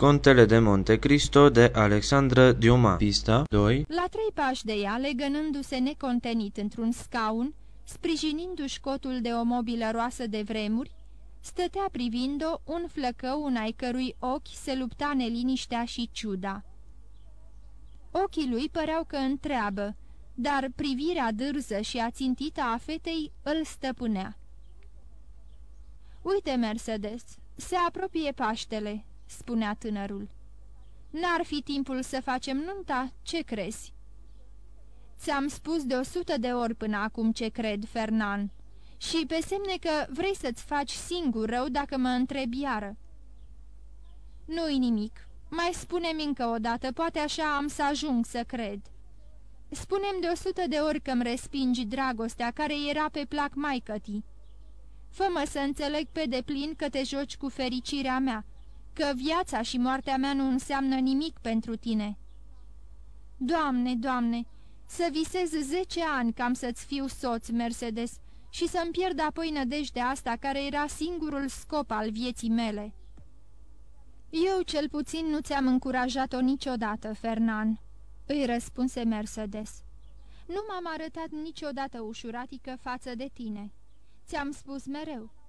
Contele de Monte Cristo de Alexandra Diuma Pista 2 La trei pași de ea, legănându-se necontenit într-un scaun, sprijinindu-și cotul de o mobilă roasă de vremuri, stătea privind-o un flăcău în ai cărui ochi se lupta neliniștea și ciuda. Ochii lui păreau că întreabă, dar privirea dârză și ațintită a fetei îl stăpânea. Uite, Mercedes, se apropie Paștele," spunea tânărul. N-ar fi timpul să facem nunta? Ce crezi?" Ți-am spus de o sută de ori până acum ce cred, Fernan, și pe semne că vrei să-ți faci singur rău dacă mă întrebi iară." Nu-i nimic. Mai spune-mi încă o dată, poate așa am să ajung să cred." Spunem de o sută de ori că-mi respingi dragostea care era pe plac maicătii. Fă-mă să înțeleg pe deplin că te joci cu fericirea mea, că viața și moartea mea nu înseamnă nimic pentru tine. Doamne, Doamne, să visez zece ani cam să-ți fiu soț, Mercedes, și să-mi pierd apoi nădejdea asta care era singurul scop al vieții mele. Eu cel puțin nu ți-am încurajat-o niciodată, Fernan, îi răspunse Mercedes. Nu m-am arătat niciodată ușuratică față de tine. Ți-am spus mereu.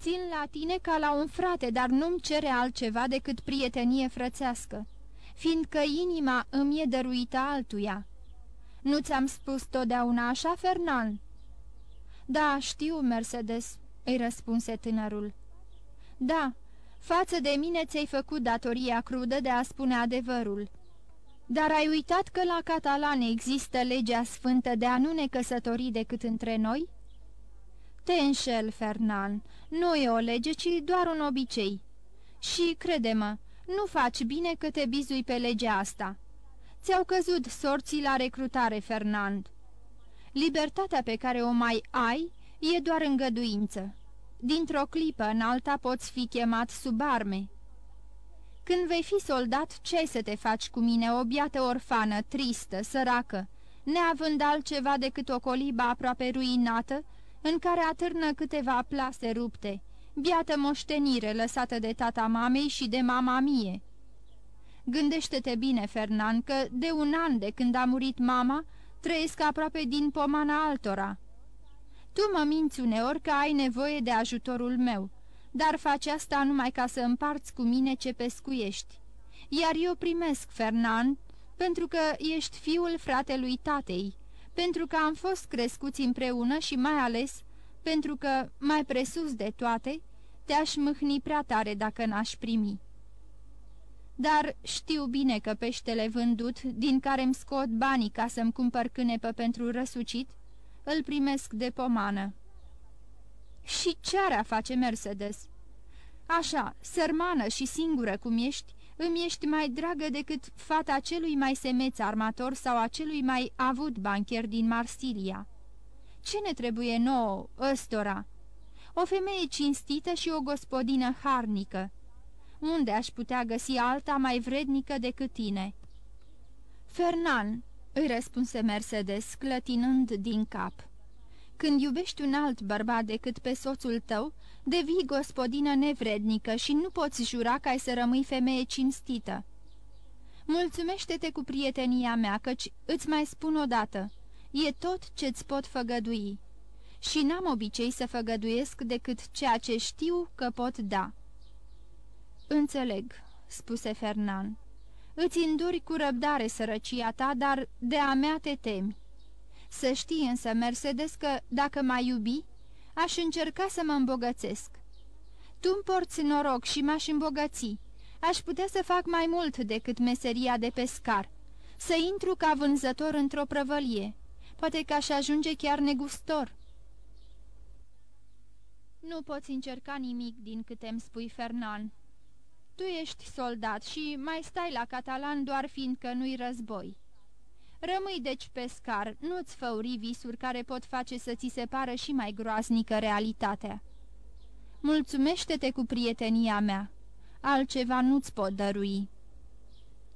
Țin la tine ca la un frate, dar nu-mi cere altceva decât prietenie frățească, fiindcă inima îmi e dăruită altuia. Nu ți-am spus totdeauna așa, Fernand?" Da, știu, Mercedes," îi răspunse tânărul. Da, față de mine ți-ai făcut datoria crudă de a spune adevărul." Dar ai uitat că la catalane există legea sfântă de a nu ne căsători decât între noi?" Te înșel, Fernan, nu e o lege, ci doar un obicei. Și, crede-mă, nu faci bine că te bizui pe legea asta. Ți-au căzut sorții la recrutare, Fernand. Libertatea pe care o mai ai e doar îngăduință. Dintr-o clipă în alta poți fi chemat sub arme. Când vei fi soldat, ce să te faci cu mine, o biată orfană, tristă, săracă, neavând altceva decât o colibă aproape ruinată, în care atârnă câteva plase rupte, biată moștenire lăsată de tata mamei și de mama mie. Gândește-te bine, Fernand, că de un an de când a murit mama, trăiesc aproape din pomana altora. Tu mă minți uneori că ai nevoie de ajutorul meu, dar faci asta numai ca să împarți cu mine ce pescuiești. Iar eu primesc, Fernand, pentru că ești fiul fratelui tatei, pentru că am fost crescuți împreună și mai ales pentru că, mai presus de toate, te-aș mâhni prea tare dacă n-aș primi. Dar știu bine că peștele vândut, din care îmi scot banii ca să-mi cumpăr cânepă pentru răsucit, îl primesc de pomană. Și ce-ar face Mercedes? Așa, sărmană și singură cum ești, îmi ești mai dragă decât fata celui mai semeț armator sau a celui mai avut bancher din Marsilia. Ce ne trebuie nouă, ăstora? O femeie cinstită și o gospodină harnică. Unde aș putea găsi alta mai vrednică decât tine?" Fernan," îi răspunse Mercedes, clătinând din cap. Când iubești un alt bărbat decât pe soțul tău, devii gospodină nevrednică și nu poți jura că ai să rămâi femeie cinstită. Mulțumește-te cu prietenia mea, căci îți mai spun odată, e tot ce-ți pot făgădui. Și n-am obicei să făgăduiesc decât ceea ce știu că pot da." Înțeleg," spuse Fernan. Îți înduri cu răbdare sărăcia ta, dar de a mea te temi. Să știi însă, Mercedes, că dacă m-ai iubi, aș încerca să mă îmbogățesc. Tu-mi porți noroc și m-aș îmbogăți. Aș putea să fac mai mult decât meseria de pescar, să intru ca vânzător într-o prăvălie. Poate că aș ajunge chiar negustor. Nu poți încerca nimic din câte îmi spui, Fernan. Tu ești soldat și mai stai la catalan doar fiindcă nu-i război. Rămâi deci pescar, nu-ți făuri visuri care pot face să ți se pară și mai groaznică realitatea. Mulțumește-te cu prietenia mea, altceva nu-ți pot dărui.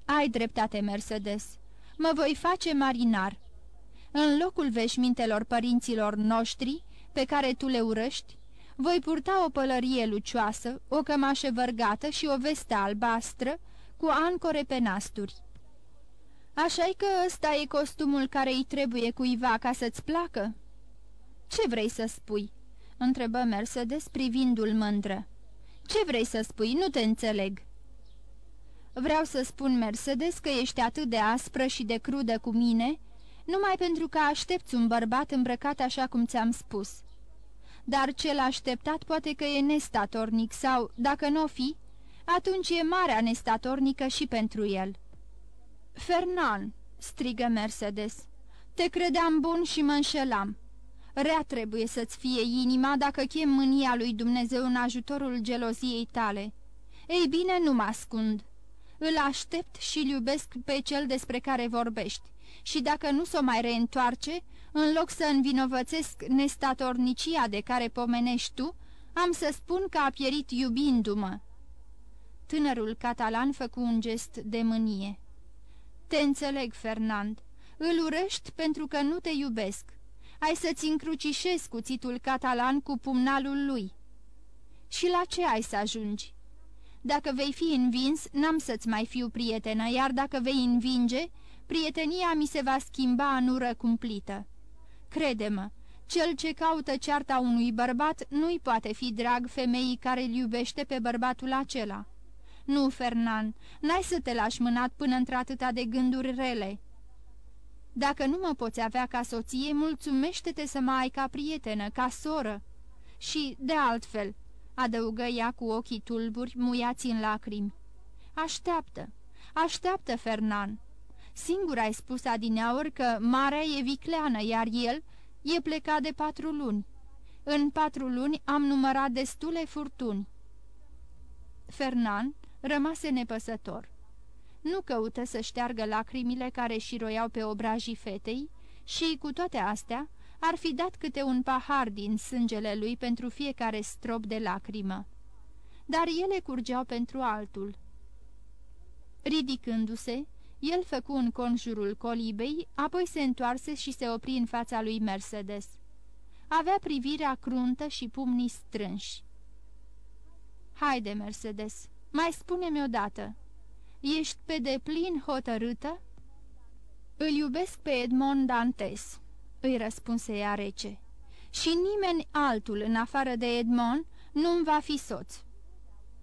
Ai dreptate, Mercedes, mă voi face marinar. În locul veșmintelor părinților noștri, pe care tu le urăști, voi purta o pălărie lucioasă, o cămașă vărgată și o veste albastră, cu ancore pe nasturi. Așa că ăsta e costumul care îi trebuie cuiva ca să-ți placă?" Ce vrei să spui?" întrebă Mercedes privindu-l mândră. Ce vrei să spui? Nu te înțeleg." Vreau să spun, Mercedes, că ești atât de aspră și de crudă cu mine, numai pentru că aștepți un bărbat îmbrăcat așa cum ți-am spus. Dar cel așteptat poate că e nestatornic sau, dacă nu o fi, atunci e marea nestatornică și pentru el." Fernan!" strigă Mercedes. Te credeam bun și mă înșelam. Rea trebuie să-ți fie inima dacă chem mânia lui Dumnezeu în ajutorul geloziei tale. Ei bine, nu mă ascund. Îl aștept și îl iubesc pe cel despre care vorbești. Și dacă nu s-o mai reîntoarce, în loc să învinovățesc nestatornicia de care pomenești tu, am să spun că a pierit iubindu-mă. Tânărul catalan făcu un gest de mânie. Te înțeleg, Fernand. Îl urăști pentru că nu te iubesc ai să-ți încrucișezi cuțitul catalan cu pumnalul lui. Și la ce ai să ajungi? Dacă vei fi învins, n-am să-ți mai fiu prietenă, iar dacă vei învinge, prietenia mi se va schimba în ură cumplită. Crede-mă, cel ce caută cearta unui bărbat nu-i poate fi drag femeii care îl iubește pe bărbatul acela. Nu, Fernan, n-ai să te lași mânat până într-atâta de gânduri rele. Dacă nu mă poți avea ca soție, mulțumește-te să mă ai ca prietenă, ca soră. Și, de altfel, adăugă ea cu ochii tulburi, muiați în lacrimi. Așteaptă, așteaptă, Fernan. Singur ai spus adineaur că marea e vicleană, iar el e plecat de patru luni. În patru luni am numărat destule furtuni. Fernan rămase nepăsător nu căută să șteargă lacrimile care șiroiau pe obrajii fetei și, cu toate astea, ar fi dat câte un pahar din sângele lui pentru fiecare strop de lacrimă. Dar ele curgeau pentru altul. Ridicându-se, el făcu în conjurul colibei, apoi se întoarse și se opri în fața lui Mercedes. Avea privirea cruntă și pumnii strânși. Haide, Mercedes, mai spune-mi odată, Ești pe deplin hotărâtă?" Îl iubesc pe Edmond Dantes," îi răspunse ea rece. Și nimeni altul, în afară de Edmond, nu-mi va fi soț."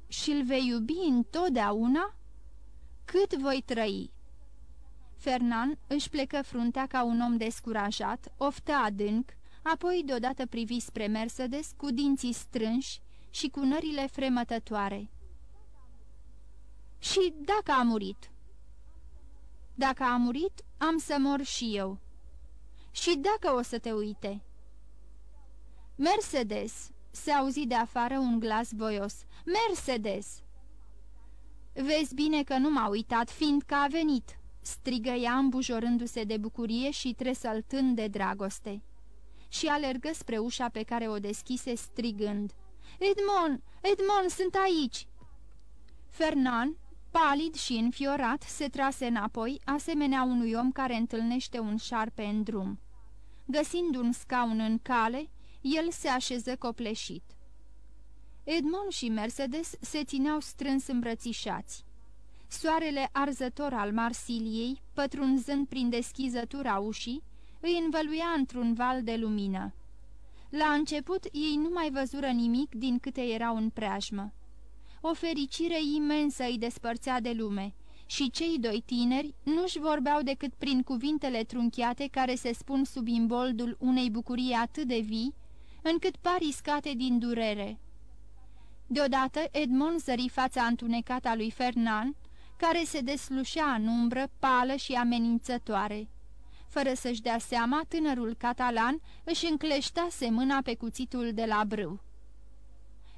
Și-l vei iubi întotdeauna?" Cât voi trăi?" Fernand își plecă fruntea ca un om descurajat, oftă adânc, apoi deodată privi spre Mercedes cu dinții strânși și cu nările fremătătoare. Și dacă a murit? Dacă a murit, am să mor și eu. Și dacă o să te uite? Mercedes, se auzi de afară un glas voios. Mercedes! Vezi bine că nu m-a uitat, fiindcă a venit, strigă ea îmbujorându-se de bucurie și tresăltând de dragoste. Și alergă spre ușa pe care o deschise strigând. Edmond, Edmond, sunt aici! Fernand Palid și înfiorat, se trase înapoi, asemenea unui om care întâlnește un șarpe în drum. Găsind un scaun în cale, el se așeză copleșit. Edmond și Mercedes se țineau strâns îmbrățișați. Soarele arzător al Marsiliei, pătrunzând prin deschizătura ușii, îi învăluia într-un val de lumină. La început ei nu mai văzură nimic din câte erau în preajmă. O fericire imensă îi despărțea de lume și cei doi tineri nu-și vorbeau decât prin cuvintele trunchiate care se spun sub imboldul unei bucurii atât de vii, încât par iscate din durere. Deodată Edmond zări fața întunecată a lui Fernand, care se deslușea în umbră, pală și amenințătoare. Fără să-și dea seama, tânărul catalan își încleștase mâna pe cuțitul de la brâu.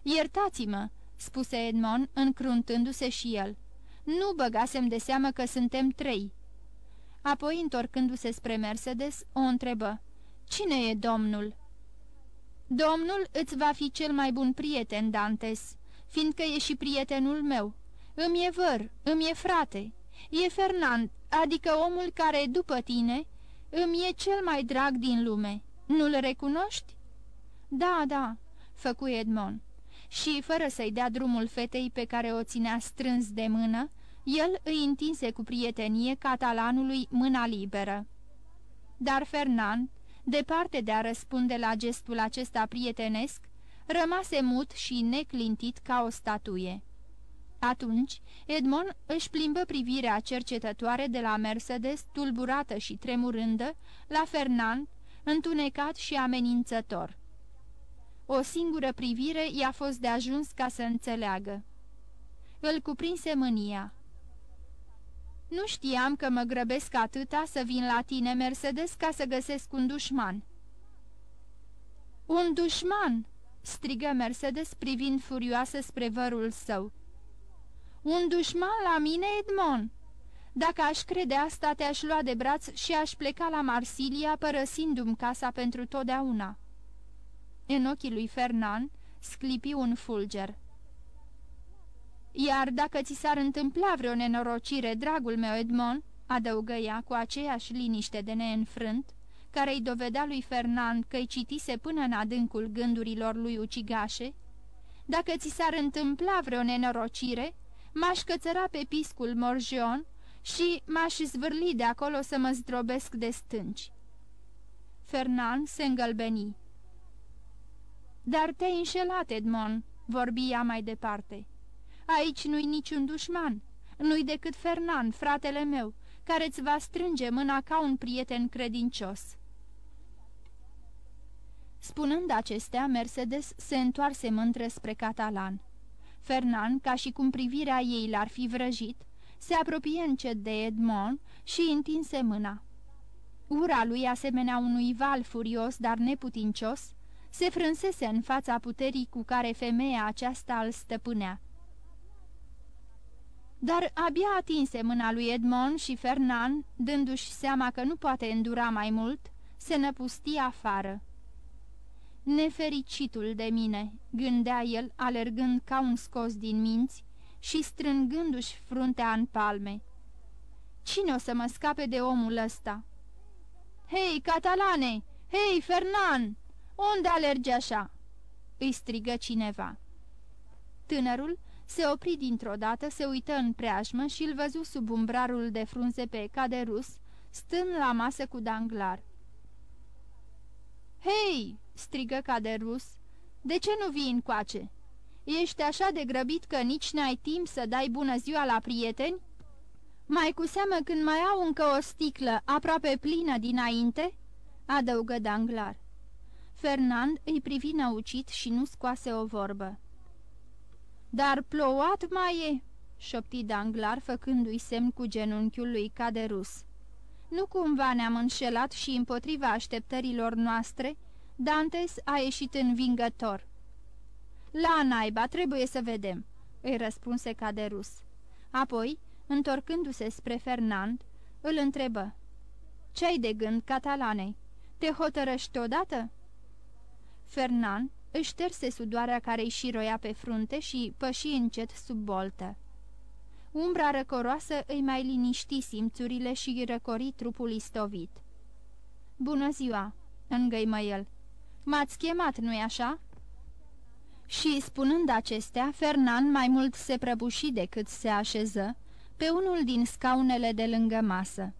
Iertați-mă!" Spuse Edmond, încruntându-se și el. Nu băgasem de seamă că suntem trei." Apoi, întorcându-se spre Mercedes, o întrebă. Cine e domnul?" Domnul îți va fi cel mai bun prieten, Dantes, fiindcă e și prietenul meu. Îmi e văr, îmi e frate. E Fernand, adică omul care, după tine, îmi e cel mai drag din lume. Nu-l recunoști?" Da, da," făcu Edmond și, fără să-i dea drumul fetei pe care o ținea strâns de mână, El îi întinse cu prietenie catalanului mâna liberă. Dar Fernand, departe de a răspunde la gestul acesta prietenesc, rămase mut și neclintit ca o statuie. Atunci, Edmond își plimbă privirea cercetătoare de la Mercedes, tulburată și tremurândă, la Fernand, întunecat și amenințător. O singură privire i-a fost de ajuns ca să înțeleagă. Îl cuprinse mânia. Nu știam că mă grăbesc atâta să vin la tine, Mercedes, ca să găsesc un dușman." Un dușman!" strigă Mercedes privind furioasă spre vărul său. Un dușman la mine, Edmond? Dacă aș crede asta, te-aș lua de braț și aș pleca la Marsilia, părăsindu-mi casa pentru totdeauna." În ochii lui Fernand sclipi un fulger. Iar dacă ți s-ar întâmpla vreo nenorocire, dragul meu Edmond, adăugă ea cu aceeași liniște de neînfrânt, care îi dovedea lui Fernand că îi citise până în adâncul gândurilor lui ucigașe, dacă ți s-ar întâmpla vreo nenorocire, m-aș cățăra pe piscul Morgion și m-aș zvârli de acolo să mă zdrobesc de stânci. Fernand se îngălbeni. Dar te-ai înșelat, Edmond," vorbi ea mai departe. Aici nu-i niciun dușman, nu-i decât Fernand, fratele meu, care îți va strânge mâna ca un prieten credincios." Spunând acestea, Mercedes se întoarse mântră spre catalan. Fernand, ca și cum privirea ei l-ar fi vrăjit, se apropie încet de Edmond și întinse mâna. Ura lui, asemenea unui val furios, dar neputincios, se frânsese în fața puterii cu care femeia aceasta îl stăpânea. Dar abia atinse mâna lui Edmond și Fernand, dându-și seama că nu poate îndura mai mult, se năpusti afară. Nefericitul de mine, gândea el, alergând ca un scos din minți și strângându-și fruntea în palme. Cine o să mă scape de omul ăsta? Hei, catalane! Hei, Fernan! Unde alergi așa?" îi strigă cineva. Tânărul se opri dintr-o dată, se uită în preajmă și îl văzu sub umbrarul de frunze pe caderus, stând la masă cu Danglar. Hei!" strigă Caderus. De ce nu vii încoace? Ești așa de grăbit că nici n-ai timp să dai bună ziua la prieteni? Mai cu seamă când mai au încă o sticlă aproape plină dinainte?" adăugă Danglar. Fernand îi privi năucit și nu scoase o vorbă. Dar plouat mai e," șopti Danglar, făcându-i semn cu genunchiul lui Caderus. Nu cumva ne-am înșelat și împotriva așteptărilor noastre, Dantes a ieșit învingător. La naiba, trebuie să vedem," îi răspunse Caderus. Apoi, întorcându-se spre Fernand, îl întrebă. Ce-ai de gând, catalane? Te hotărăști odată?" Fernand își șterse sudoarea care îi șiroia pe frunte și păși încet sub boltă. Umbra răcoroasă îi mai liniști simțurile și răcori trupul istovit. Bună ziua!" îngăimă el. M-ați chemat, nu-i așa?" Și, spunând acestea, Fernand mai mult se prăbuși decât se așeză pe unul din scaunele de lângă masă.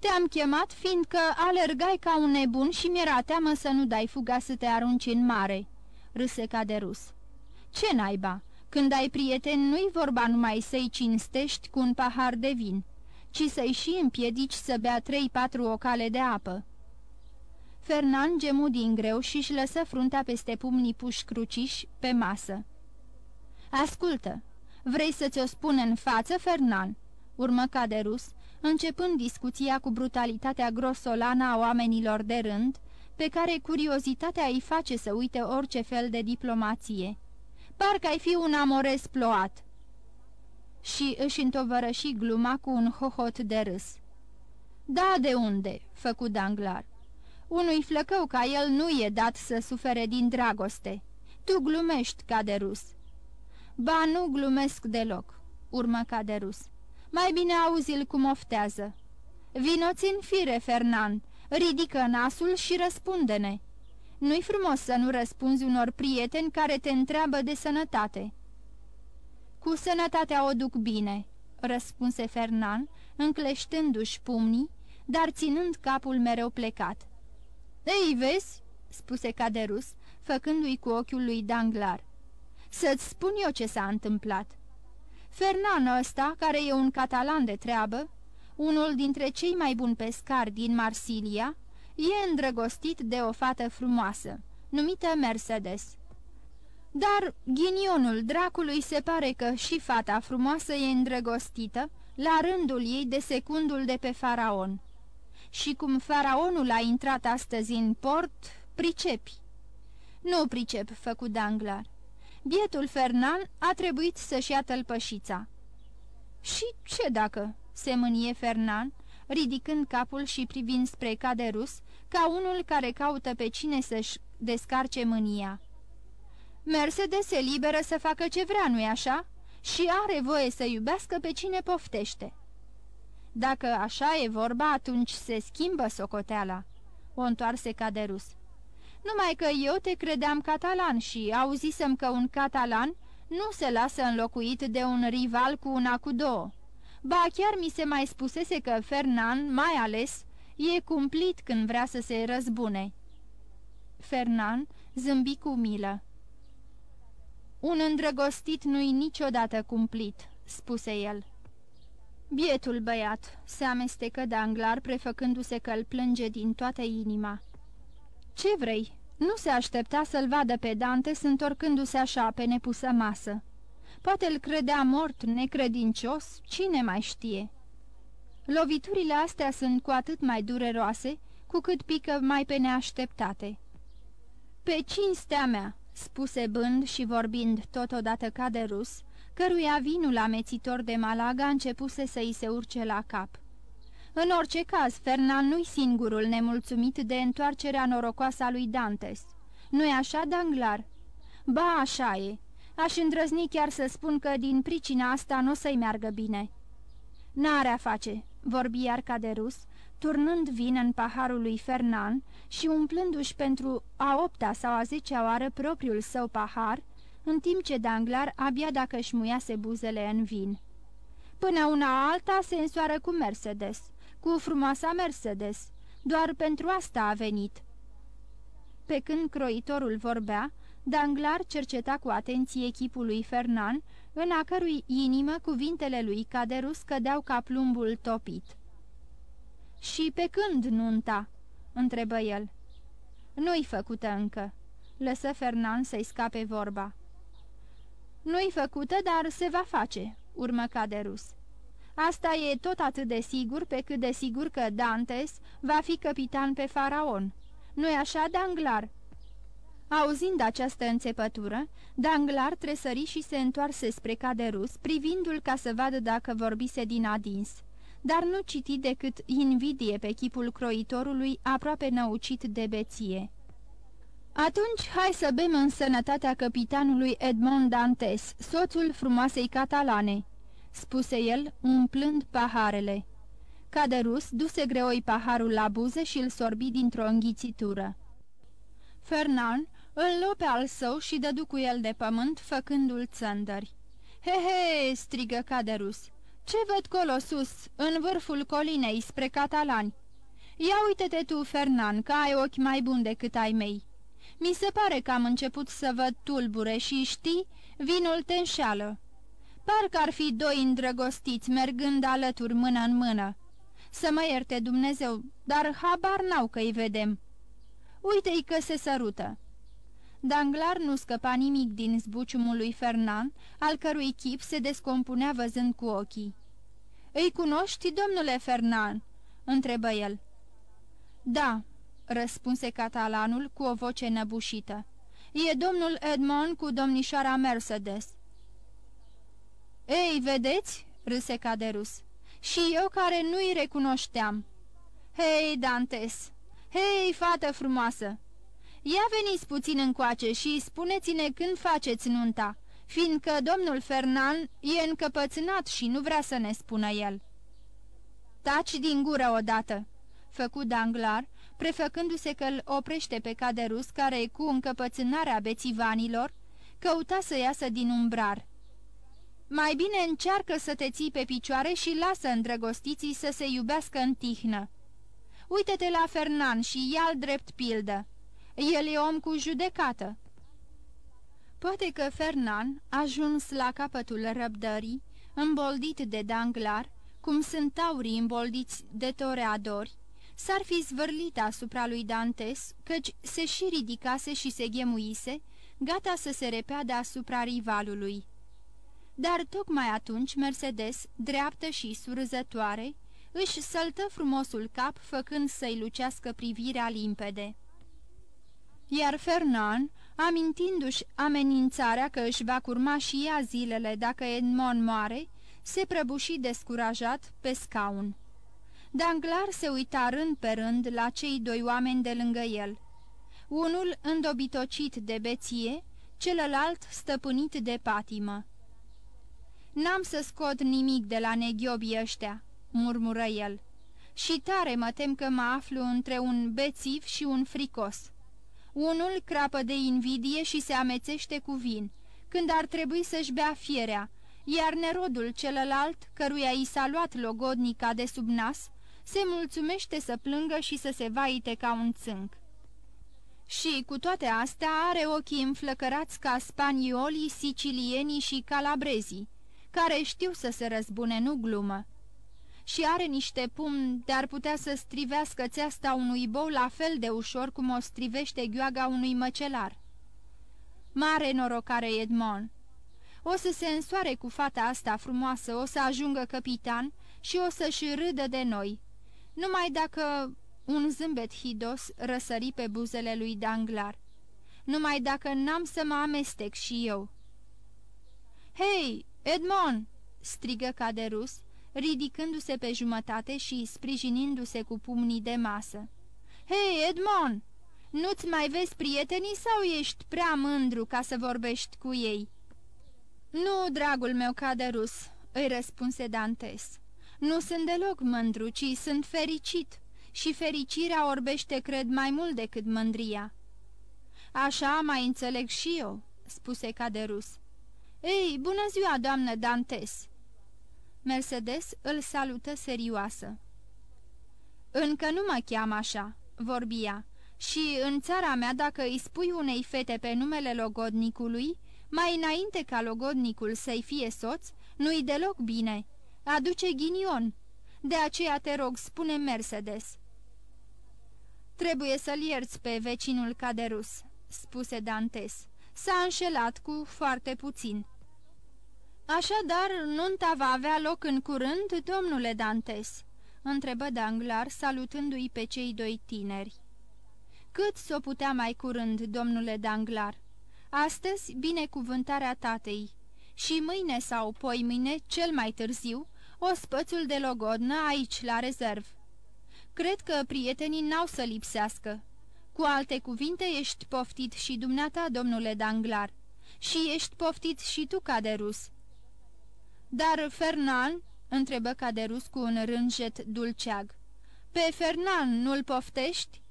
Te-am chemat fiindcă alergai ca un nebun și mi-era teamă să nu dai fuga să te arunci în mare," râse Caderus. Ce naiba? Când ai prieteni, nu-i vorba numai să-i cinstești cu un pahar de vin, ci să-i și împiedici să bea trei-patru ocale de apă." Fernand gemu din greu și își lăsă fruntea peste pumnii puși cruciși pe masă. Ascultă, vrei să ți-o spun în față, Fernand?" urmă Caderus, începând discuția cu brutalitatea grosolană a oamenilor de rând, pe care curiozitatea îi face să uite orice fel de diplomație. Parcă ai fi un amores ploat. Și își întovărăși gluma cu un hohot de râs. Da, de unde?" făcu Danglar. Unui flăcău ca el nu e dat să sufere din dragoste. Tu glumești, Caderus." Ba, nu glumesc deloc," urmă Caderus. Mai bine auzi-l cum oftează. Vinoți în fire, Fernand, ridică nasul și răspunde-ne. Nu-i frumos să nu răspunzi unor prieteni care te întreabă de sănătate." Cu sănătatea o duc bine," răspunse Fernan, încleștându-și pumnii, dar ținând capul mereu plecat. Ei, vezi?" spuse Caderus, făcându-i cu ochiul lui Danglar. Să-ți spun eu ce s-a întâmplat. Fernan ăsta, care e un catalan de treabă, unul dintre cei mai buni pescari din Marsilia, e îndrăgostit de o fată frumoasă, numită Mercedes. Dar ghinionul dracului se pare că și fata frumoasă e îndrăgostită, la rândul ei de secundul de pe faraon. Și cum faraonul a intrat astăzi în port, pricepi. Nu pricep, făcut Danglar. Bietul Fernan a trebuit să-și ia tălpășița. Și ce dacă?" se mânie Fernan, ridicând capul și privind spre Caderus, ca unul care caută pe cine să-și descarce mânia. Mercedes se liberă să facă ce vrea, nu-i așa? Și are voie să iubească pe cine poftește. Dacă așa e vorba, atunci se schimbă socoteala. O întoarse Caderus. Numai că eu te credeam catalan și auzisem că un catalan nu se lasă înlocuit de un rival cu una cu două. Ba chiar mi se mai spusese că Fernan, mai ales, e cumplit când vrea să se răzbune. Fernan zâmbi cu milă. Un îndrăgostit nu-i niciodată cumplit," spuse el. Bietul băiat, se amestecă Danglar, prefăcându-se că îl plânge din toată inima. Ce vrei?" Nu se aștepta să-l vadă pe Dante întorcându-se așa pe nepusă masă. Poate îl credea mort, necredincios, cine mai știe. Loviturile astea sunt cu atât mai dureroase, cu cât pică mai pe neașteptate. Pe cinstea mea, spuse bând și vorbind totodată ca de rus, căruia vinul amețitor de Malaga începuse să i se urce la cap. În orice caz, Fernan nu-i singurul nemulțumit de întoarcerea norocoasă a lui Dantes. Nu-i așa, Danglar? Ba, așa e. Aș îndrăzni chiar să spun că din pricina asta nu o să-i meargă bine. N-are a face, vorbi iar ca de rus, turnând vin în paharul lui Fernan și umplându-și pentru a opta sau a zecea oară propriul său pahar, în timp ce Danglar abia dacă își muiase buzele în vin. Până una alta se însoară cu Mercedes, cu frumoasa Mercedes. Doar pentru asta a venit. Pe când croitorul vorbea, Danglar cerceta cu atenție echipul lui Fernan, în a cărui inimă cuvintele lui Caderus cădeau ca plumbul topit. Și pe când nunta?" întrebă el. Nu-i făcută încă." Lăsă Fernan să-i scape vorba. Nu-i făcută, dar se va face," urmă Caderus. Asta e tot atât de sigur pe cât de sigur că Dantes va fi capitan pe faraon. Nu-i așa, Danglar?" Auzind această înțepătură, Danglar tresări și se întoarse spre Caderus, privindu-l ca să vadă dacă vorbise din adins. Dar nu citi decât invidie pe chipul croitorului aproape năucit de beție. Atunci hai să bem în sănătatea capitanului Edmond Dantes, soțul frumoasei catalane," spuse el, umplând paharele. Caderus duse greoi paharul la buze și îl sorbi dintr-o înghițitură. Fernand îl luă pe al său și dădu cu el de pământ, făcându-l țăndări. He, he!" strigă Caderus. Ce văd colo sus, în vârful colinei, spre catalani?" Ia uite-te tu, Fernan, că ai ochi mai buni decât ai mei." Mi se pare că am început să văd tulbure și, știi, vinul te înșeală. Parcă ar fi doi îndrăgostiți mergând alături mână în mână. Să mă ierte Dumnezeu, dar habar n-au că-i vedem. Uite-i că se sărută. Danglar nu scăpa nimic din zbuciumul lui Fernand, al cărui chip se descompunea văzând cu ochii. Îi cunoști, domnule Fernand?" întrebă el. Da," răspunse catalanul cu o voce năbușită. E domnul Edmond cu domnișoara Mercedes." Ei, vedeți?" râse Caderus. Și eu care nu-i recunoșteam." Hei, Dantes! Hei, fată frumoasă! Ia veniți puțin încoace și spuneți-ne când faceți nunta, fiindcă domnul Fernan e încăpățânat și nu vrea să ne spună el." Taci din gură odată!" făcut Danglar, prefăcându-se că îl oprește pe Caderus, care, cu încăpățânarea bețivanilor, căuta să iasă din umbrar. Mai bine încearcă să te ții pe picioare și lasă îndrăgostiții să se iubească în tihnă. Uită-te la Fernan și ia-l drept pildă. El e om cu judecată. Poate că Fernan, ajuns la capătul răbdării, îmboldit de Danglar, cum sunt taurii îmboldiți de toreadori, s-ar fi zvârlit asupra lui Dantes, căci se și ridicase și se ghemuise, gata să se repeadă asupra rivalului. Dar tocmai atunci Mercedes, dreaptă și surzătoare, își săltă frumosul cap, făcând să-i lucească privirea limpede. Iar Fernan, amintindu-și amenințarea că își va curma și ea zilele dacă Edmond moare, se prăbuși descurajat pe scaun. Danglar se uita rând pe rând la cei doi oameni de lângă el. Unul îndobitocit de beție, celălalt stăpânit de patimă. N-am să scot nimic de la neghiobii ăștia," murmură el. Și tare mă tem că mă aflu între un bețiv și un fricos. Unul crapă de invidie și se amețește cu vin, când ar trebui să-și bea fierea, iar nerodul celălalt, căruia i s-a luat logodnica de sub nas, se mulțumește să plângă și să se vaite ca un țânc. Și cu toate astea are ochii înflăcărați ca spaniolii, sicilienii și calabrezii, care știu să se răzbune, nu glumă. Și are niște pumni de-ar putea să strivească țeasta unui bou la fel de ușor cum o strivește gheoaga unui măcelar. Mare norocare Edmond! O să se însoare cu fata asta frumoasă, o să ajungă capitan și o să-și râdă de noi. Numai dacă un zâmbet hidos răsări pe buzele lui Danglar. Numai dacă n-am să mă amestec și eu. Hei, Edmond!" strigă Caderus, ridicându-se pe jumătate și sprijinindu-se cu pumnii de masă. Hei, Edmond! Nu-ți mai vezi prietenii sau ești prea mândru ca să vorbești cu ei?" Nu, dragul meu Caderus," îi răspunse Dantes. Nu sunt deloc mândru, ci sunt fericit și fericirea orbește, cred, mai mult decât mândria." Așa mai înțeleg și eu," spuse Caderus. Ei, bună ziua, doamnă Dantes!" Mercedes îl salută serioasă. Încă nu mă cheam așa," vorbia, și în țara mea, dacă îi spui unei fete pe numele logodnicului, mai înainte ca logodnicul să-i fie soț, nu-i deloc bine. Aduce ghinion. De aceea te rog, spune Mercedes." Trebuie să-l ierți pe vecinul Caderus," spuse Dantes. S-a înșelat cu foarte puțin." Așadar, nunta va avea loc în curând, domnule Dantes?" întrebă Danglar, salutându-i pe cei doi tineri. Cât s-o putea mai curând, domnule Danglar? Astăzi, binecuvântarea tatei. Și mâine sau poimâine, cel mai târziu, ospățul de logodnă aici, la rezerv. Cred că prietenii n-au să lipsească. Cu alte cuvinte, ești poftit și dumneata, domnule Danglar. Și ești poftit și tu, Caderus." Dar Fernan?" întrebă Caderus cu un rânjet dulceag. Pe Fernan nu-l poftești?"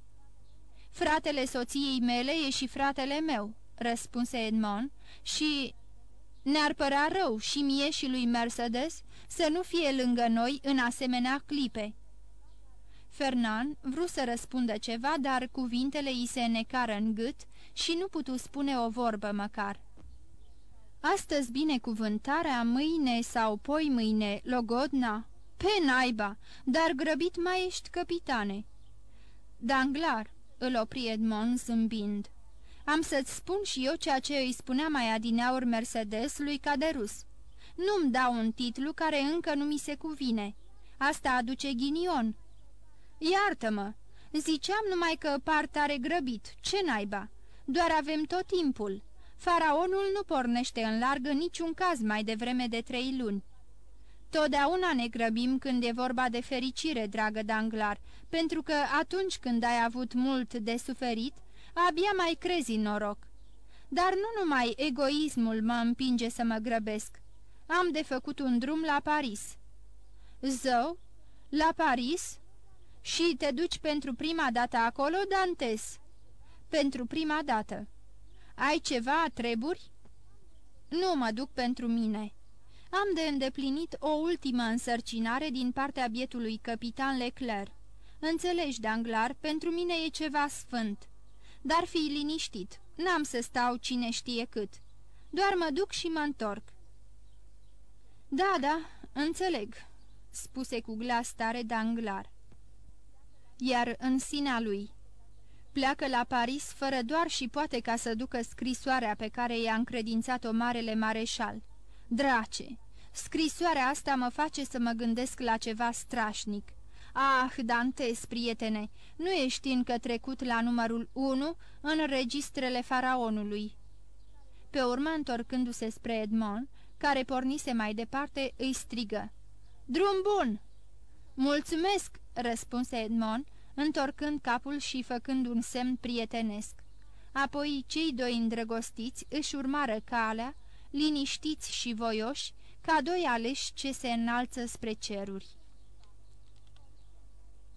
Fratele soției mele e și fratele meu," răspunse Edmond, și ne-ar părea rău și mie și lui Mercedes să nu fie lângă noi în asemenea clipe." Fernan vrut să răspundă ceva, dar cuvintele îi se necară în gât și nu putu spune o vorbă măcar. Astăzi binecuvântarea, mâine sau poi mâine, logodna? Pe naiba, dar grăbit mai ești, capitane." Danglar," îl opri Edmond zâmbind. Am să-ți spun și eu ceea ce îi spunea mai adineaur Mercedes lui Caderus. Nu-mi dau un titlu care încă nu mi se cuvine. Asta aduce ghinion." Iartă-mă, ziceam numai că par tare grăbit, ce naiba? Doar avem tot timpul." Faraonul nu pornește în larg în niciun caz mai devreme de trei luni. Totdeauna ne grăbim când e vorba de fericire, dragă Danglar, pentru că atunci când ai avut mult de suferit, abia mai crezi în noroc. Dar nu numai egoismul mă împinge să mă grăbesc. Am de făcut un drum la Paris. Zău? La Paris? Și te duci pentru prima dată acolo, Dantes? Pentru prima dată. Ai ceva treburi?" Nu mă duc pentru mine. Am de îndeplinit o ultimă însărcinare din partea bietului capitan Leclerc. Înțelegi, Danglar, pentru mine e ceva sfânt. Dar fii liniștit, n-am să stau cine știe cât. Doar mă duc și mă întorc. Da, da, înțeleg, spuse cu glas tare Danglar. Iar în sinea lui, pleacă la Paris fără doar și poate ca să ducă scrisoarea pe care i-a încredințat-o marele mareșal. Drace, scrisoarea asta mă face să mă gândesc la ceva strașnic. Ah, Dantes, prietene, nu ești încă trecut la numărul 1 în registrele faraonului. Pe urmă, întorcându-se spre Edmond, care pornise mai departe, îi strigă. Drum bun!" Mulțumesc!" răspunse Edmond, întorcând capul și făcând un semn prietenesc. Apoi cei doi îndrăgostiți își urmară calea, liniștiți și voioși, ca doi aleși ce se înalță spre ceruri.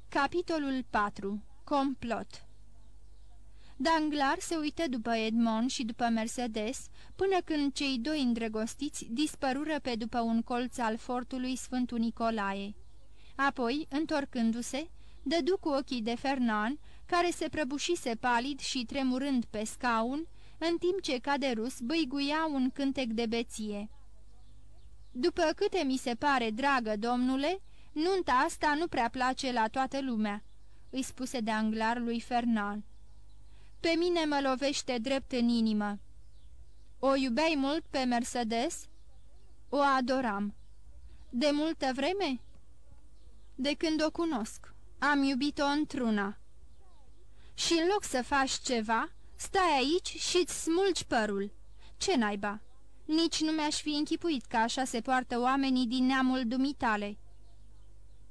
Capitolul 4. Complot Danglar se uită după Edmond și după Mercedes, până când cei doi îndrăgostiți dispărură pe după un colț al fortului Sfântul Nicolae. Apoi, întorcându-se, dădu cu ochii de Fernan, care se prăbușise palid și tremurând pe scaun, în timp ce Caderus băiguia un cântec de beție. După câte mi se pare, dragă domnule, nunta asta nu prea place la toată lumea," îi spuse de anglar lui Fernan. Pe mine mă lovește drept în inimă." O iubeai mult pe Mercedes?" O adoram." De multă vreme?" De când o cunosc. Am iubit-o într-una." Și în loc să faci ceva, stai aici și-ți smulgi părul. Ce naiba? Nici nu mi-aș fi închipuit că așa se poartă oamenii din neamul dumitale."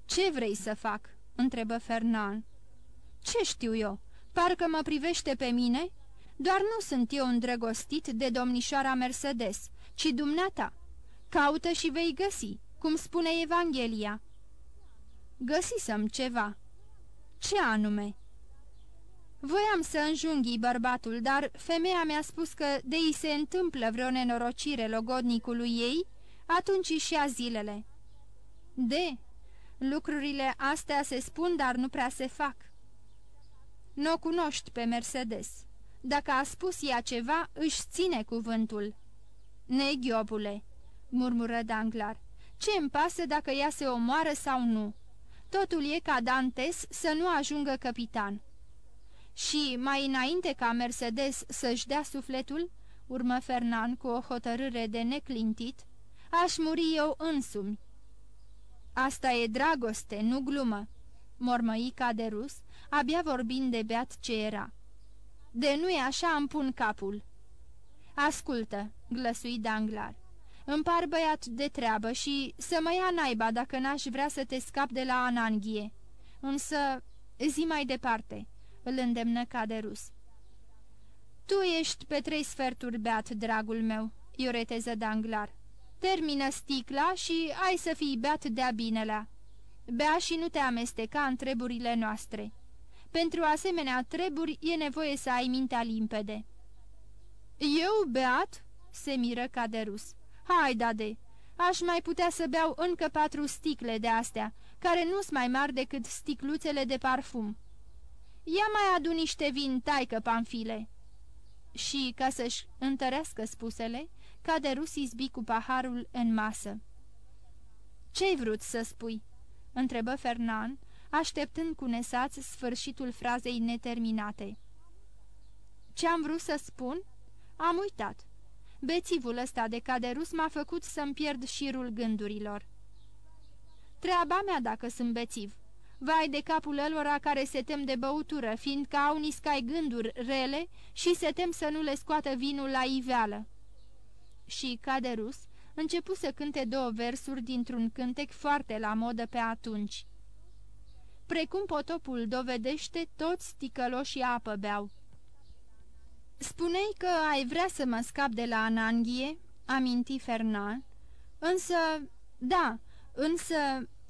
Ce vrei să fac?" întrebă Fernand. Ce știu eu? Parcă mă privește pe mine? Doar nu sunt eu îndrăgostit de domnișoara Mercedes, ci dumneata. Caută și vei găsi, cum spune Evanghelia." Găsisem ceva." Ce anume?" Voiam să înjunghi bărbatul, dar femeia mi-a spus că de ei se întâmplă vreo nenorocire logodnicului ei, atunci și a zilele." De, lucrurile astea se spun, dar nu prea se fac." Nu o cunoști pe Mercedes. Dacă a spus ea ceva, își ține cuvântul." Neghiobule," murmură Danglar, ce-mi pasă dacă ea se omoară sau nu? Totul e ca Dantes să nu ajungă capitan." Și mai înainte ca Mercedes să-și dea sufletul, urmă Fernand cu o hotărâre de neclintit, aș muri eu însumi. Asta e dragoste, nu glumă mormăi de rus, abia vorbind de beat ce era. De nu e așa, îmi pun capul." Ascultă," glăsui Danglar. Îmi par băiat de treabă și să mă ia naiba dacă n-aș vrea să te scap de la Ananghie. Însă, zi mai departe," îl îndemnă rus. Tu ești pe trei sferturi beat, dragul meu," ioreteză Danglar. Termină sticla și ai să fii beat de-a binelea." Bea și nu te amesteca în treburile noastre. Pentru asemenea treburi e nevoie să ai mintea limpede." Eu, beat?" se miră Caderus. Hai, dade, aș mai putea să beau încă patru sticle de astea, care nu-s mai mari decât sticluțele de parfum." Ia mai adu niște vin, taică, Pamfile!" Și, ca să-și întărească spusele, Caderus izbi cu paharul în masă. Ce-ai vrut să spui?" întrebă Fernand, așteptând cu nesaț sfârșitul frazei neterminate. Ce-am vrut să spun? Am uitat. Bețivul ăsta de caderus m-a făcut să-mi pierd șirul gândurilor. Treaba mea dacă sunt bețiv. Vai de capul ălora care se tem de băutură, fiindcă au niscai gânduri rele și se tem să nu le scoată vinul la iveală. Și Caderus începu să cânte două versuri dintr-un cântec foarte la modă pe atunci. Precum potopul dovedește, toți ticăloșii apă beau. Spunei că ai vrea să mă scap de la Ananghie, aminti Fernan, însă, da, însă,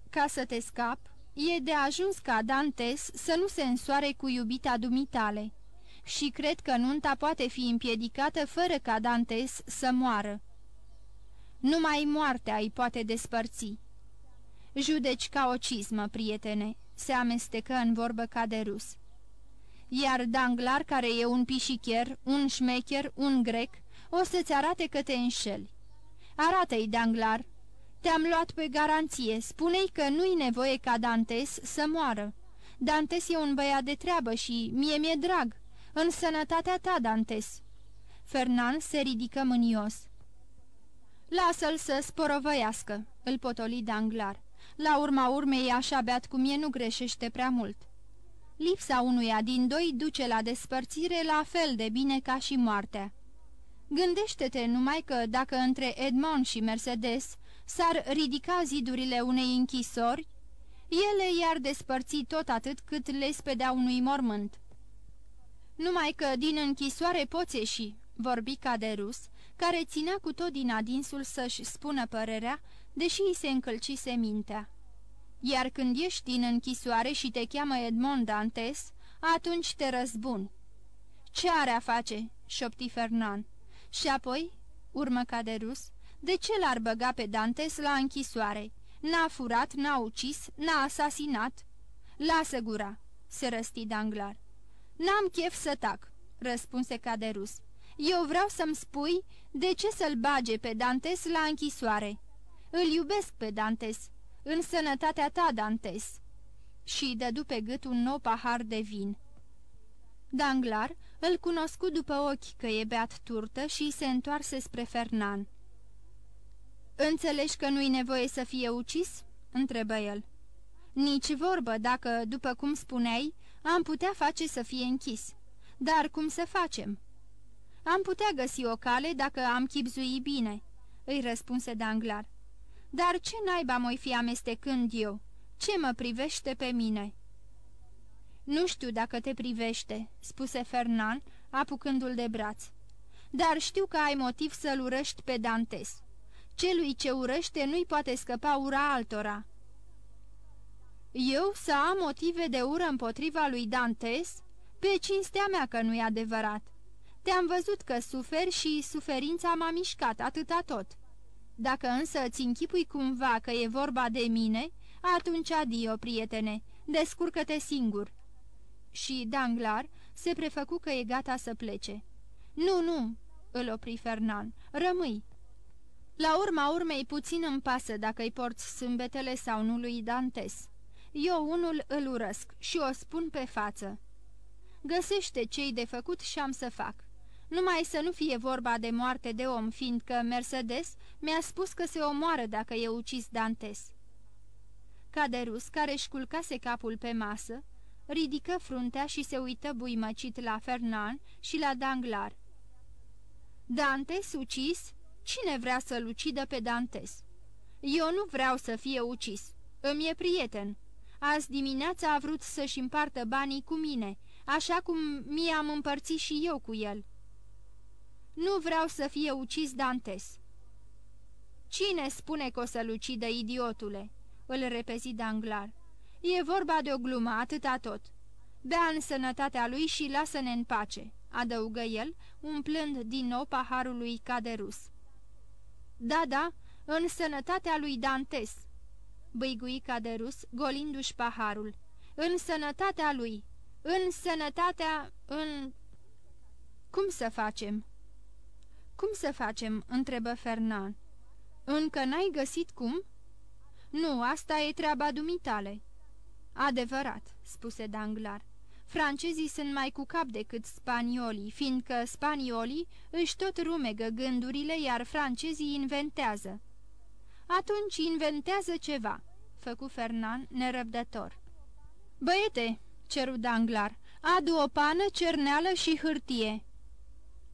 ca să te scap, e de ajuns ca Dantes să nu se însoare cu iubita dumitale și cred că nunta poate fi împiedicată fără ca Dantes să moară. Numai moartea îi poate despărți. Judeci ca o cizmă, prietene, se amestecă în vorbă ca de rus. Iar Danglar, care e un pișicher, un șmecher, un grec, o să-ți arate că te înșeli. Arată-i, Danglar. Te-am luat pe garanție, spune-i că nu-i nevoie ca Dantes să moară. Dantes e un băiat de treabă și mie mi-e drag. În sănătatea ta, Dantes." Fernand se ridică mânios. Lasă-l să sporovăiască," îl potoli Danglar. La urma urmei, așa beat cum e, nu greșește prea mult. Lipsa unuia din doi duce la despărțire la fel de bine ca și moartea. Gândește-te numai că dacă între Edmond și Mercedes s-ar ridica zidurile unei închisori, ele i-ar despărți tot atât cât le spedea unui mormânt. Numai că din închisoare poți ieși, vorbi ca de rus, care ținea cu tot din adinsul să-și spună părerea, deși îi se încălcise mintea. Iar când ești din închisoare și te cheamă Edmond Dantes, atunci te răzbun. Ce are a face?" șopti Fernand. Și apoi, urmă ca de rus, de ce l-ar băga pe Dantes la închisoare? N-a furat, n-a ucis, n-a asasinat?" Lasă gura!" se răsti Danglar. N-am chef să tac," răspunse Caderus. Eu vreau să-mi spui de ce să-l bage pe Dantes la închisoare. Îl iubesc pe Dantes, în sănătatea ta, Dantes." Și dădu pe gât un nou pahar de vin. Danglar îl cunoscu după ochi că e beat turtă și se întoarse spre Fernan. Înțelegi că nu-i nevoie să fie ucis?" întrebă el. Nici vorbă dacă, după cum spuneai, am putea face să fie închis. Dar cum să facem?" Am putea găsi o cale dacă am chipzui bine," îi răspunse Danglar. Dar ce naiba moi fi amestecând eu? Ce mă privește pe mine?" Nu știu dacă te privește," spuse Fernan, apucându-l de braț. Dar știu că ai motiv să-l urăști pe Dantes. Celui ce urăște nu-i poate scăpa ura altora." Eu să am motive de ură împotriva lui Dantes? Pe cinstea mea că nu-i adevărat. Te-am văzut că suferi și suferința m-a mișcat, atâta tot. Dacă însă îți închipui cumva că e vorba de mine, atunci adio, prietene, descurcă-te singur." Și Danglar se prefăcu că e gata să plece. Nu, nu," îl opri Fernan, rămâi." La urma urmei puțin îmi pasă dacă îi porți sâmbetele sau nu lui Dantes. Eu unul îl urăsc și o spun pe față. Găsește cei de făcut și am să fac. Numai să nu fie vorba de moarte de om, fiindcă Mercedes mi-a spus că se omoară dacă e ucis Dantes. Caderus, care își culcase capul pe masă, ridică fruntea și se uită buimăcit la Fernand și la Danglar. Dantes ucis? Cine vrea să-l ucidă pe Dantes? Eu nu vreau să fie ucis. Îmi e prieten. Azi dimineața a vrut să-și împartă banii cu mine, așa cum mi-am împărțit și eu cu el. Nu vreau să fie ucis Dantes." Cine spune că o să-l ucidă, idiotule?" îl repezi Danglar. E vorba de o glumă, atâta tot. Bea în sănătatea lui și lasă-ne în pace," adăugă el, umplând din nou paharul lui Caderus. Da, da, în sănătatea lui Dantes," băigui Caderus, golindu-și paharul. În sănătatea lui, în sănătatea, în... Cum să facem?" Cum să facem?" întrebă Fernand. Încă n-ai găsit cum?" Nu, asta e treaba dumitale." Adevărat," spuse Danglar. Francezii sunt mai cu cap decât spaniolii, fiindcă spaniolii își tot rumegă gândurile, iar francezii inventează." Atunci inventează ceva," făcu Fernand nerăbdător. Băiete," ceru Danglar, adu o pană, cerneală și hârtie."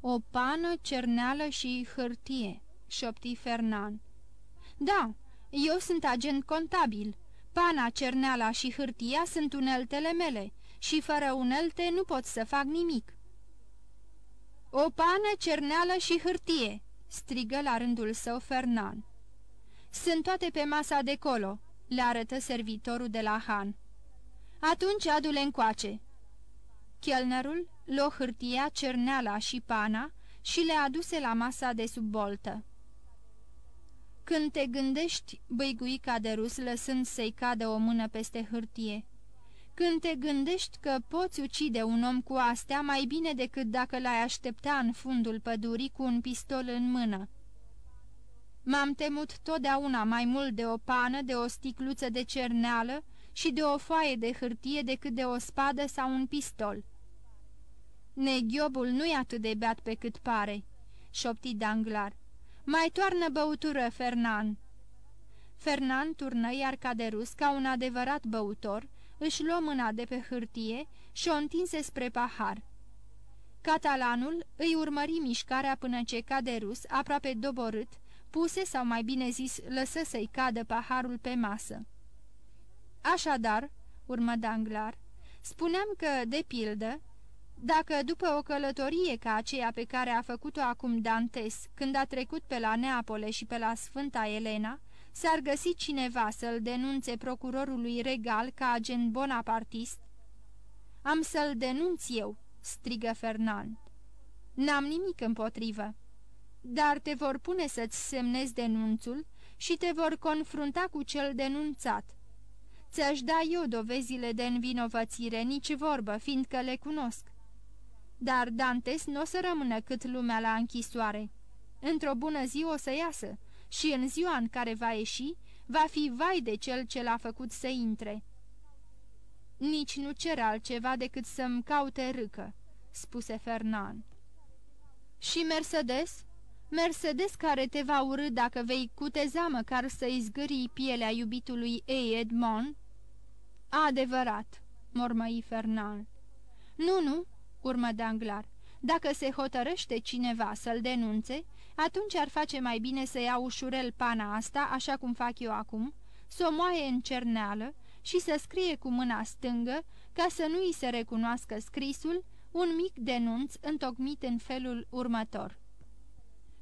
O pană, cerneală și hârtie," șopti Fernand. Da, eu sunt agent contabil. Pana, cerneala și hârtia sunt uneltele mele și fără unelte nu pot să fac nimic." O pană, cerneală și hârtie!" strigă la rândul său Fernand. Sunt toate pe masa de colo," le arătă servitorul de la Han. Atunci adu-le încoace." Chelnerul luă hârtia, cerneala și pana și le aduse la masa de sub boltă. Când te gândești, băigui Caderus lăsând să-i cadă o mână peste hârtie, când te gândești că poți ucide un om cu astea mai bine decât dacă l-ai aștepta în fundul pădurii cu un pistol în mână. M-am temut totdeauna mai mult de o pană, de o sticluță de cerneală și de o foaie de hârtie decât de o spadă sau un pistol. Neghiobul nu-i atât de beat pe cât pare," șopti Danglar. Mai toarnă băutură, Fernan." Fernan turnă iar Caderus, ca un adevărat băutor, își luă mâna de pe hârtie și o întinse spre pahar. Catalanul îi urmări mișcarea până ce Caderus, aproape doborât, puse sau mai bine zis lăsă să-i cadă paharul pe masă. Așadar, urmă Danglar, spuneam că, de pildă, dacă după o călătorie ca aceea pe care a făcut-o acum Dantes, când a trecut pe la Neapole și pe la Sfânta Elena, s-ar găsi cineva să-l denunțe procurorului regal ca agent bonapartist? Am să-l denunț eu, strigă Fernand. N-am nimic împotrivă, dar te vor pune să-ți semnezi denunțul și te vor confrunta cu cel denunțat. Ți-aș da eu dovezile de învinovățire, nici vorbă, fiindcă le cunosc. Dar Dantes nu o să rămână cât lumea la închisoare. Într-o bună zi o să iasă și în ziua în care va ieși, va fi vai de cel ce l-a făcut să intre. Nici nu cer altceva decât să-mi caute râcă," spuse Fernand. Și Mercedes?" Mercedes care te va urâ dacă vei cuteza măcar să-i zgârii pielea iubitului ei Edmond?" Adevărat," mormăi Fernand. Nu, nu," urmă Danglar. Dacă se hotărăște cineva să-l denunțe, atunci ar face mai bine să ia ușurel pana asta, așa cum fac eu acum, să o moaie în cerneală și să scrie cu mâna stângă, ca să nu îi se recunoască scrisul, un mic denunț întocmit în felul următor.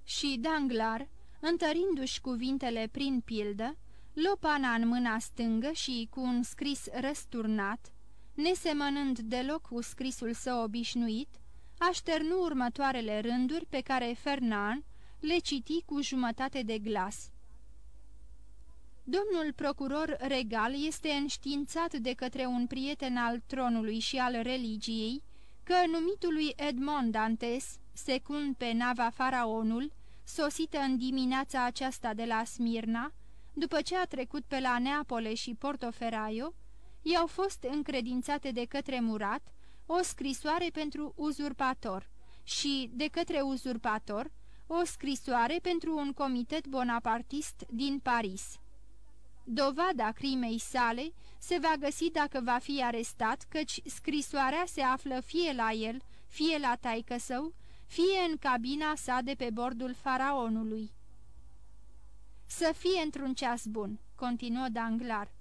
Și Danglar, întărindu-și cuvintele prin pildă, luă pana în mâna stângă și, cu un scris răsturnat, nesemănând deloc cu scrisul său obișnuit, așternu următoarele rânduri pe care Fernand le citi cu jumătate de glas. Domnul procuror regal este înștiințat de către un prieten al tronului și al religiei că numitului Edmond Dantes, secund pe nava Faraonul, sosită în dimineața aceasta de la Smirna, după ce a trecut pe la Neapole și Portoferraio, i-au fost încredințate de către Murat o scrisoare pentru uzurpator și, de către uzurpator, o scrisoare pentru un comitet bonapartist din Paris. Dovada crimei sale se va găsi dacă va fi arestat, căci scrisoarea se află fie la el, fie la taică său, fie în cabina sa de pe bordul faraonului. Să fie într-un ceas bun, continuă Danglar.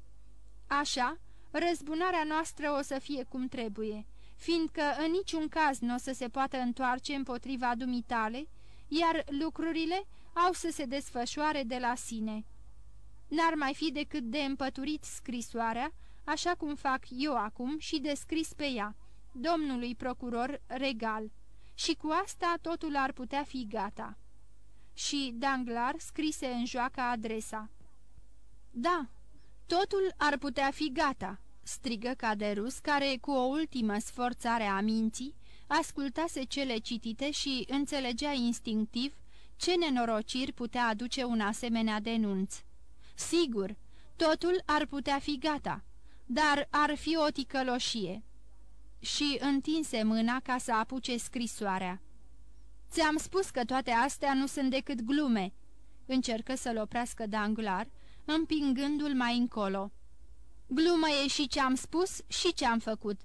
Așa, răzbunarea noastră o să fie cum trebuie, fiindcă în niciun caz nu o să se poată întoarce împotriva dumitale, iar lucrurile au să se desfășoare de la sine. N-ar mai fi decât de împăturit scrisoarea, așa cum fac eu acum și de scris pe ea, domnului procuror regal, și cu asta totul ar putea fi gata. Și Danglar scrise în joacă adresa. Da, totul ar putea fi gata, strigă Caderus, care, cu o ultimă sforțare a minții, ascultase cele citite și înțelegea instinctiv ce nenorociri putea aduce un asemenea denunț. Sigur, totul ar putea fi gata, dar ar fi o ticăloșie. Și întinse mâna ca să apuce scrisoarea. Ți-am spus că toate astea nu sunt decât glume," încercă să-l oprească Danglar, împingându-l mai încolo. Glumă e și ce-am spus și ce-am făcut.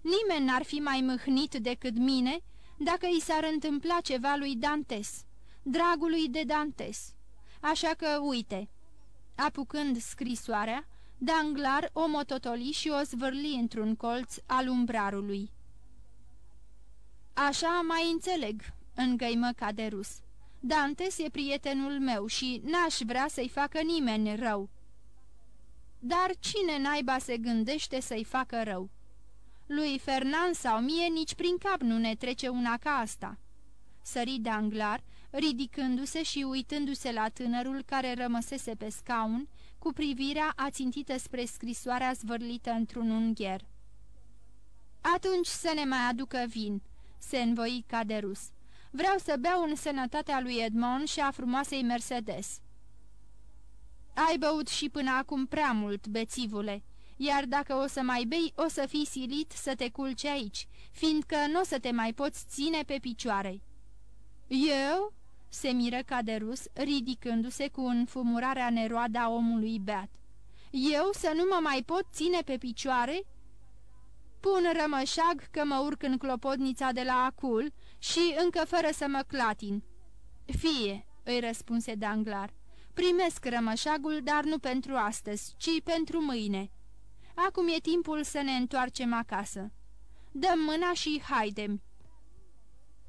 Nimeni n-ar fi mai mâhnit decât mine dacă i s-ar întâmpla ceva lui Dantes, dragului de Dantes. Așa că, uite, apucând scrisoarea, Danglar o mototoli și o zvârli într-un colț al umbrarului. Așa mai înțeleg, îngăimă Caderus. Dantes e prietenul meu și n-aș vrea să-i facă nimeni rău. Dar cine naiba se gândește să-i facă rău? Lui Fernand sau mie nici prin cap nu ne trece una ca asta." Sări Danglar, ridicându-se și uitându-se la tânărul care rămăsese pe scaun, cu privirea ațintită spre scrisoarea zvârlită într-un ungher. Atunci să ne mai aducă vin," se învoi Caderus. Vreau să beau în sănătatea lui Edmond și a frumoasei Mercedes." Ai băut și până acum prea mult, bețivule, iar dacă o să mai bei, o să fii silit să te culci aici, fiindcă nu o să te mai poți ține pe picioare." Eu?" se miră Caderus, ridicându-se cu înfumurarea neroadă a omului beat. Eu să nu mă mai pot ține pe picioare?" Pun rămășag că mă urc în clopotnița de la acul și încă fără să mă clatin." Fie," îi răspunse Danglar. Primesc rămășagul, dar nu pentru astăzi, ci pentru mâine. Acum e timpul să ne întoarcem acasă. Dăm mâna și haidem."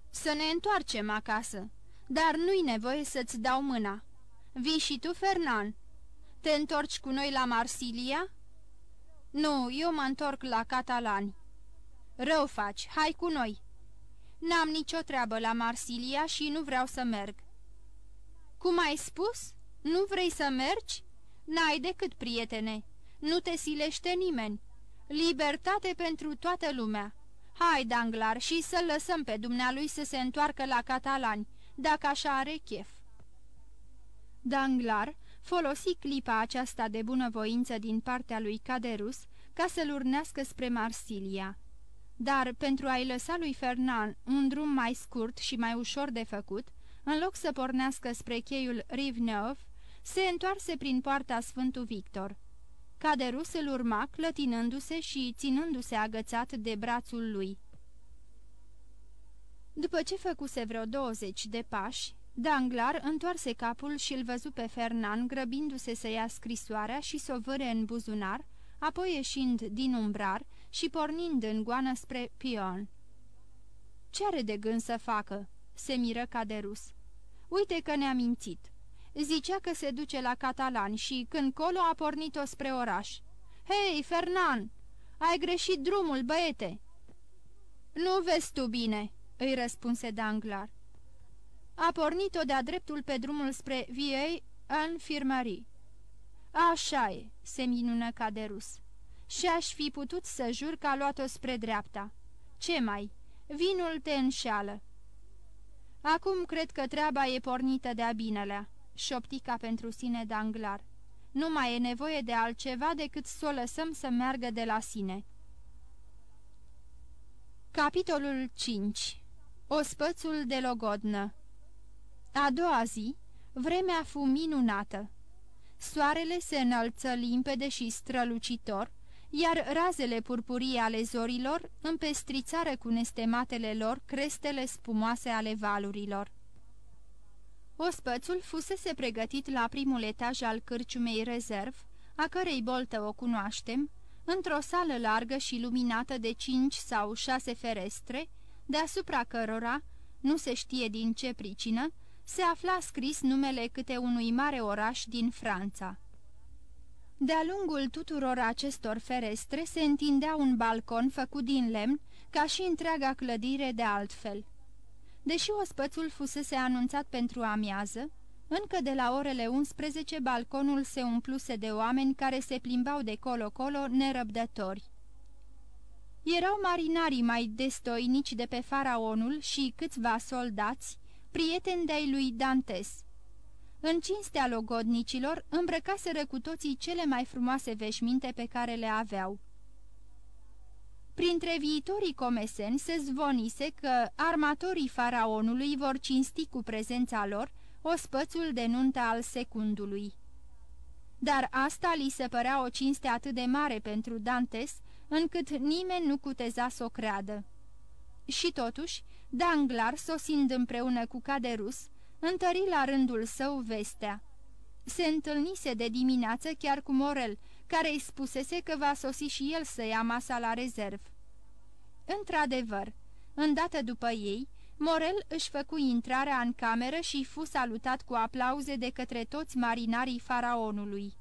Să ne întoarcem acasă, dar nu-i nevoie să-ți dau mâna. Vii și tu, Fernan? Te întorci cu noi la Marsilia?" Nu, eu mă întorc la catalani." Rău faci, hai cu noi." N-am nicio treabă la Marsilia și nu vreau să merg." Cum ai spus? Nu vrei să mergi? N-ai decât, prietene. Nu te silește nimeni. Libertate pentru toată lumea. Hai, Danglar, și să lăsăm pe dumnealui să se întoarcă la catalani, dacă așa are chef." Danglar folosi clipa aceasta de bunăvoință din partea lui Caderus ca să-l urnească spre Marsilia. Dar, pentru a-i lăsa lui Fernand un drum mai scurt și mai ușor de făcut, în loc să pornească spre cheiul Rivneov, se întoarse prin poarta Sfântul Victor. Caderus îl urma, clătinându-se și ținându-se agățat de brațul lui. După ce făcuse vreo douăzeci de pași, Danglar întoarse capul și îl văzu pe Fernan grăbindu-se să ia scrisoarea și să o vâre în buzunar, apoi ieșind din umbrar și pornind în goană spre Pion. Ce are de gând să facă?" se miră Caderus. Uite că ne-a mințit. Zicea că se duce la catalani și când colo a pornit-o spre oraș. Hei, Fernan, ai greșit drumul, băiete!" Nu vezi tu bine," îi răspunse Danglar. A pornit-o de-a dreptul pe drumul spre Viei în firmării. Așa e," se minună Caderus. Și aș fi putut să jur că a luat-o spre dreapta. Ce mai? Vinul te înșeală." Acum cred că treaba e pornită de-a binelea," șoptica pentru sine Danglar. Nu mai e nevoie de altceva decât să o lăsăm să meargă de la sine." Capitolul 5 Ospățul de logodnă A doua zi, vremea fu minunată. Soarele se înălță limpede și strălucitor, iar razele purpurii ale zorilor împestrițară cu nestematele lor crestele spumoase ale valurilor. Ospățul fusese pregătit la primul etaj al cârciumei rezerv, a cărei boltă o cunoaștem, într-o sală largă și luminată de cinci sau șase ferestre, deasupra cărora, nu se știe din ce pricină, se afla scris numele câte unui mare oraș din Franța. De-a lungul tuturor acestor ferestre se întindea un balcon făcut din lemn, ca și întreaga clădire de altfel. Deși ospățul fusese anunțat pentru amiază, încă de la orele 11 balconul se umpluse de oameni care se plimbau de colo-colo nerăbdători. Erau marinarii mai destoinici de pe faraonul și câțiva soldați, prieteni de-ai lui Dantes. În cinstea logodnicilor îmbrăcaseră cu toții cele mai frumoase veșminte pe care le aveau. Printre viitorii comeseni se zvonise că armatorii faraonului vor cinsti cu prezența lor ospățul de nuntă al secundului. Dar asta li se părea o cinste atât de mare pentru Dantes, încât nimeni nu cuteza să o creadă. Și totuși, Danglar, sosind împreună cu Caderus, întări la rândul său vestea. Se întâlnise de dimineață chiar cu Morel, care îi spusese că va sosi și el să ia masa la rezerv. Într-adevăr, îndată după ei, Morel își făcu intrarea în cameră și fu salutat cu aplauze de către toți marinarii faraonului.